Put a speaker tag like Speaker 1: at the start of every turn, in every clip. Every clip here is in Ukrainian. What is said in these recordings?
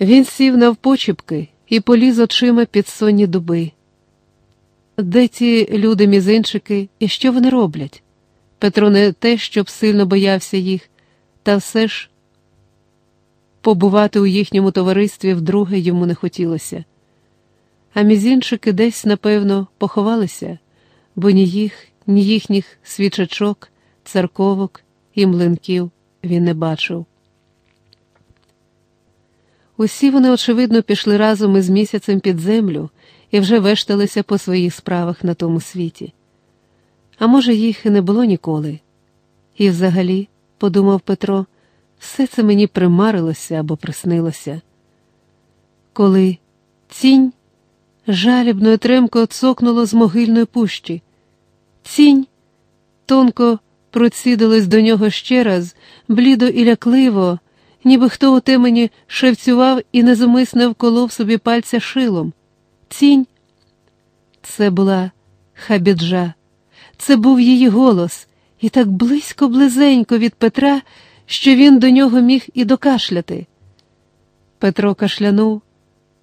Speaker 1: Він сів навпочіпки і поліз очима під сонні дуби. Де ті люди-мізинчики і що вони роблять? Петро не те, щоб сильно боявся їх, та все ж побувати у їхньому товаристві вдруге йому не хотілося. А мізинчики десь, напевно, поховалися, бо ні їх, ні їхніх свічачок, церковок і млинків він не бачив. Усі вони, очевидно, пішли разом із місяцем під землю і вже вешталися по своїх справах на тому світі. А може, їх і не було ніколи. І взагалі, подумав Петро, все це мені примарилося або приснилося. Коли тінь жалібно і тремко цокнуло з могильної пущі, тінь тонко процідилась до нього ще раз, блідо і лякливо ніби хто у темені шевцював і незумисне вколов собі пальця шилом. Тінь. Це була хабіджа, це був її голос, і так близько, близенько від Петра, що він до нього міг і докашляти. Петро кашлянув,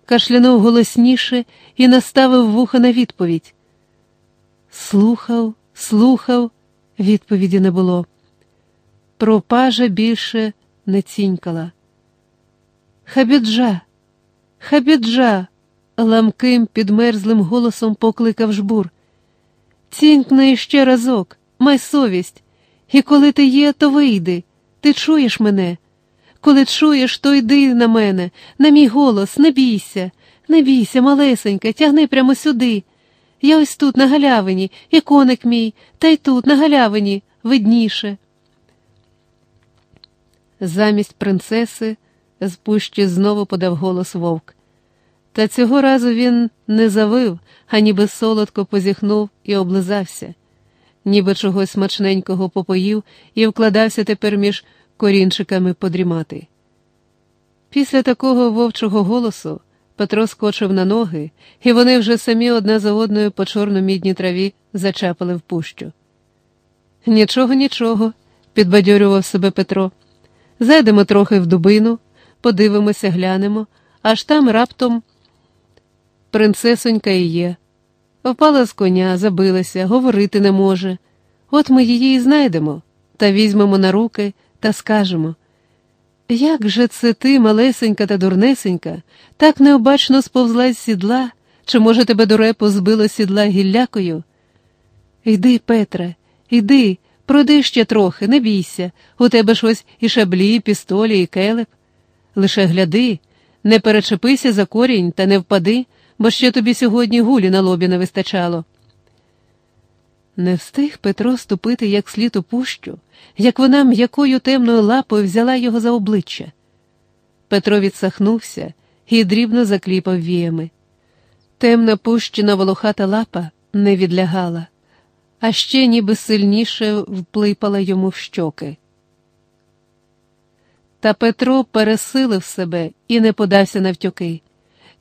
Speaker 1: кашлянув голосніше і наставив вуха на відповідь. Слухав, слухав, відповіді не було. Про пажа більше не цінькала. Хабіджа, хабіджа, ламким, підмерзлим голосом покликав жбур. Цінькни іще разок, май совість, і коли ти є, то вийди. Ти чуєш мене? Коли чуєш, то йди на мене, на мій голос, не бійся, не бійся, малесенька, тягни прямо сюди. Я ось тут, на галявині, і коник мій, та й тут, на галявині, видніше. Замість принцеси з пущі знову подав голос вовк. Та цього разу він не завив, а ніби солодко позіхнув і облизався, ніби чогось смачненького попоїв і вкладався тепер між корінчиками подрімати. Після такого вовчого голосу Петро скочив на ноги, і вони вже самі одна за одною по чорно-мідній траві зачапали в пущу. Нічого, нічого, підбадьорював себе Петро. Зайдемо трохи в дубину, подивимося, глянемо, аж там раптом принцесонька і є. Впала з коня, забилася, говорити не може. От ми її і знайдемо, та візьмемо на руки та скажемо. Як же це ти, малесенька та дурнесенька, так необачно сповзла з сідла, чи, може, тебе дурепо збило сідла гіллякою? Йди, Петре, йди, Пройди ще трохи, не бійся, у тебе ж ось і шаблі, і пістолі, і келеп. Лише гляди, не перечепися за корінь та не впади, бо ще тобі сьогодні гулі на лобі не вистачало. Не встиг Петро ступити як слід у пущу, як вона м'якою темною лапою взяла його за обличчя. Петро відсахнувся і дрібно закліпав віями. Темна пущена волохата лапа не відлягала а ще ніби сильніше вплипала йому в щоки. Та Петро пересилив себе і не подався навтюки.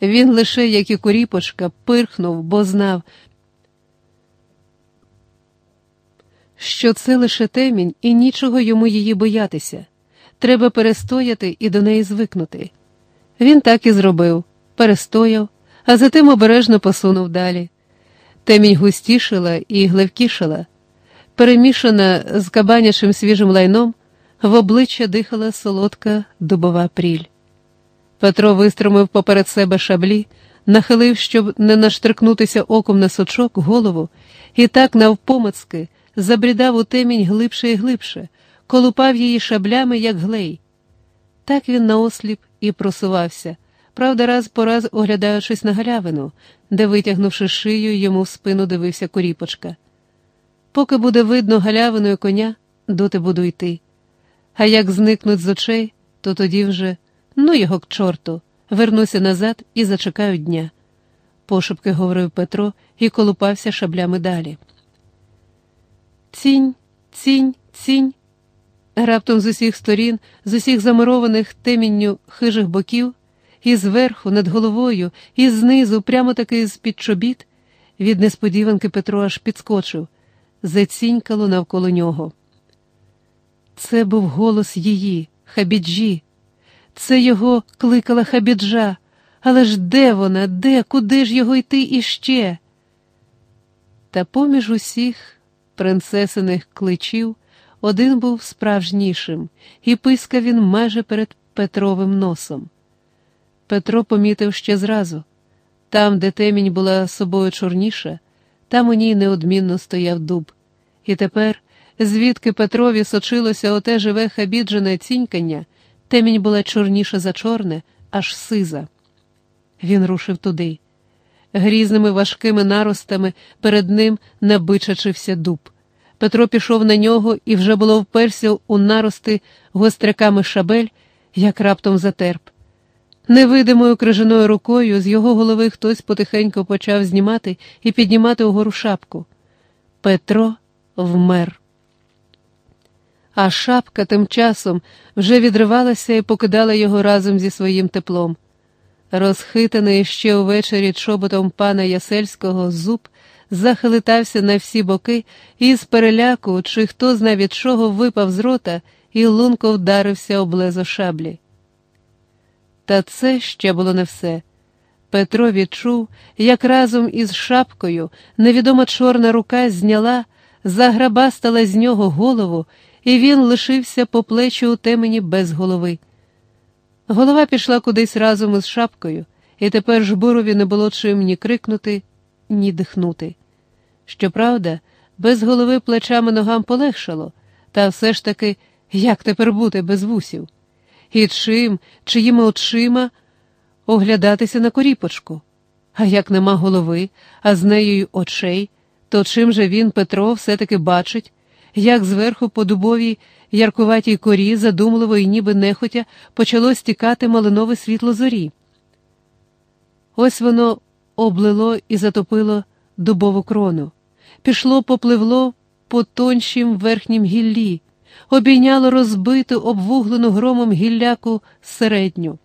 Speaker 1: Він лише, як і куріпочка, пирхнув, бо знав, що це лише темінь, і нічого йому її боятися. Треба перестояти і до неї звикнути. Він так і зробив, перестояв, а затим обережно посунув далі. Темінь густішила і глевкішала, перемішана з кабанячим свіжим лайном, в обличчя дихала солодка дубова пріль. Петро вистромив поперед себе шаблі, нахилив, щоб не наштрикнутися оком на сучок, голову, і так навпомацки забрідав у темінь глибше і глибше, колупав її шаблями, як глей. Так він наосліп і просувався, правда, раз по раз оглядаючись на галявину, де, витягнувши шию, йому в спину дивився коріпочка. Поки буде видно галявиною коня, доти буду йти. А як зникнуть з очей, то тоді вже ну його к чорту, вернуся назад і зачекаю дня, пошепки говорив Петро і колупався шаблями далі. Цінь, цінь, цінь. Раптом з усіх сторін, з усіх замурованих темінню хижих боків і зверху, над головою, і знизу, прямо таки з під чобіт, від несподіванки Петро аж підскочив, зацінькало навколо нього. Це був голос її, хабіджі. Це його кликала хабіджа. Але ж де вона, де, куди ж його йти іще? Та поміж усіх принцесиних кличів один був справжнішим, і пискав він майже перед Петровим носом. Петро помітив ще зразу там, де темінь була собою чорніша, там у ній неодмінно стояв дуб. І тепер, звідки Петрові сочилося оте живе хабіджене цінькання, темінь була чорніша за чорне, аж сиза. Він рушив туди. Грізними важкими наростами перед ним набичачився дуб. Петро пішов на нього і вже було вперся у нарости гостряками шабель, як раптом затерп. Невидимою крижаною рукою з його голови хтось потихеньку почав знімати і піднімати угору шапку. Петро вмер. А шапка тим часом вже відривалася і покидала його разом зі своїм теплом. Розхитаний ще увечері чоботом пана Ясельського зуб захилитався на всі боки і з переляку, чи хто зна від чого випав з рота і лунко вдарився об лезо шаблі. Та це ще було не все. Петро відчув, як разом із шапкою невідома чорна рука зняла, заграбастала з нього голову, і він лишився по плечі у темені без голови. Голова пішла кудись разом із шапкою, і тепер жбурові не було чим ні крикнути, ні дихнути. Щоправда, без голови плечами ногам полегшало, та все ж таки, як тепер бути без вусів? І чим, чиїми очима оглядатися на коріпочку? А як нема голови, а з нею очей, то чим же він, Петро, все-таки бачить, як зверху по дубовій яркуватій корі, задумливо і ніби нехотя, почало стікати малинове світло зорі. Ось воно облило і затопило дубову крону, пішло, попливло по тоншім верхнім гіллі, обійняло розбиту, обвуглену громом гілляку середню.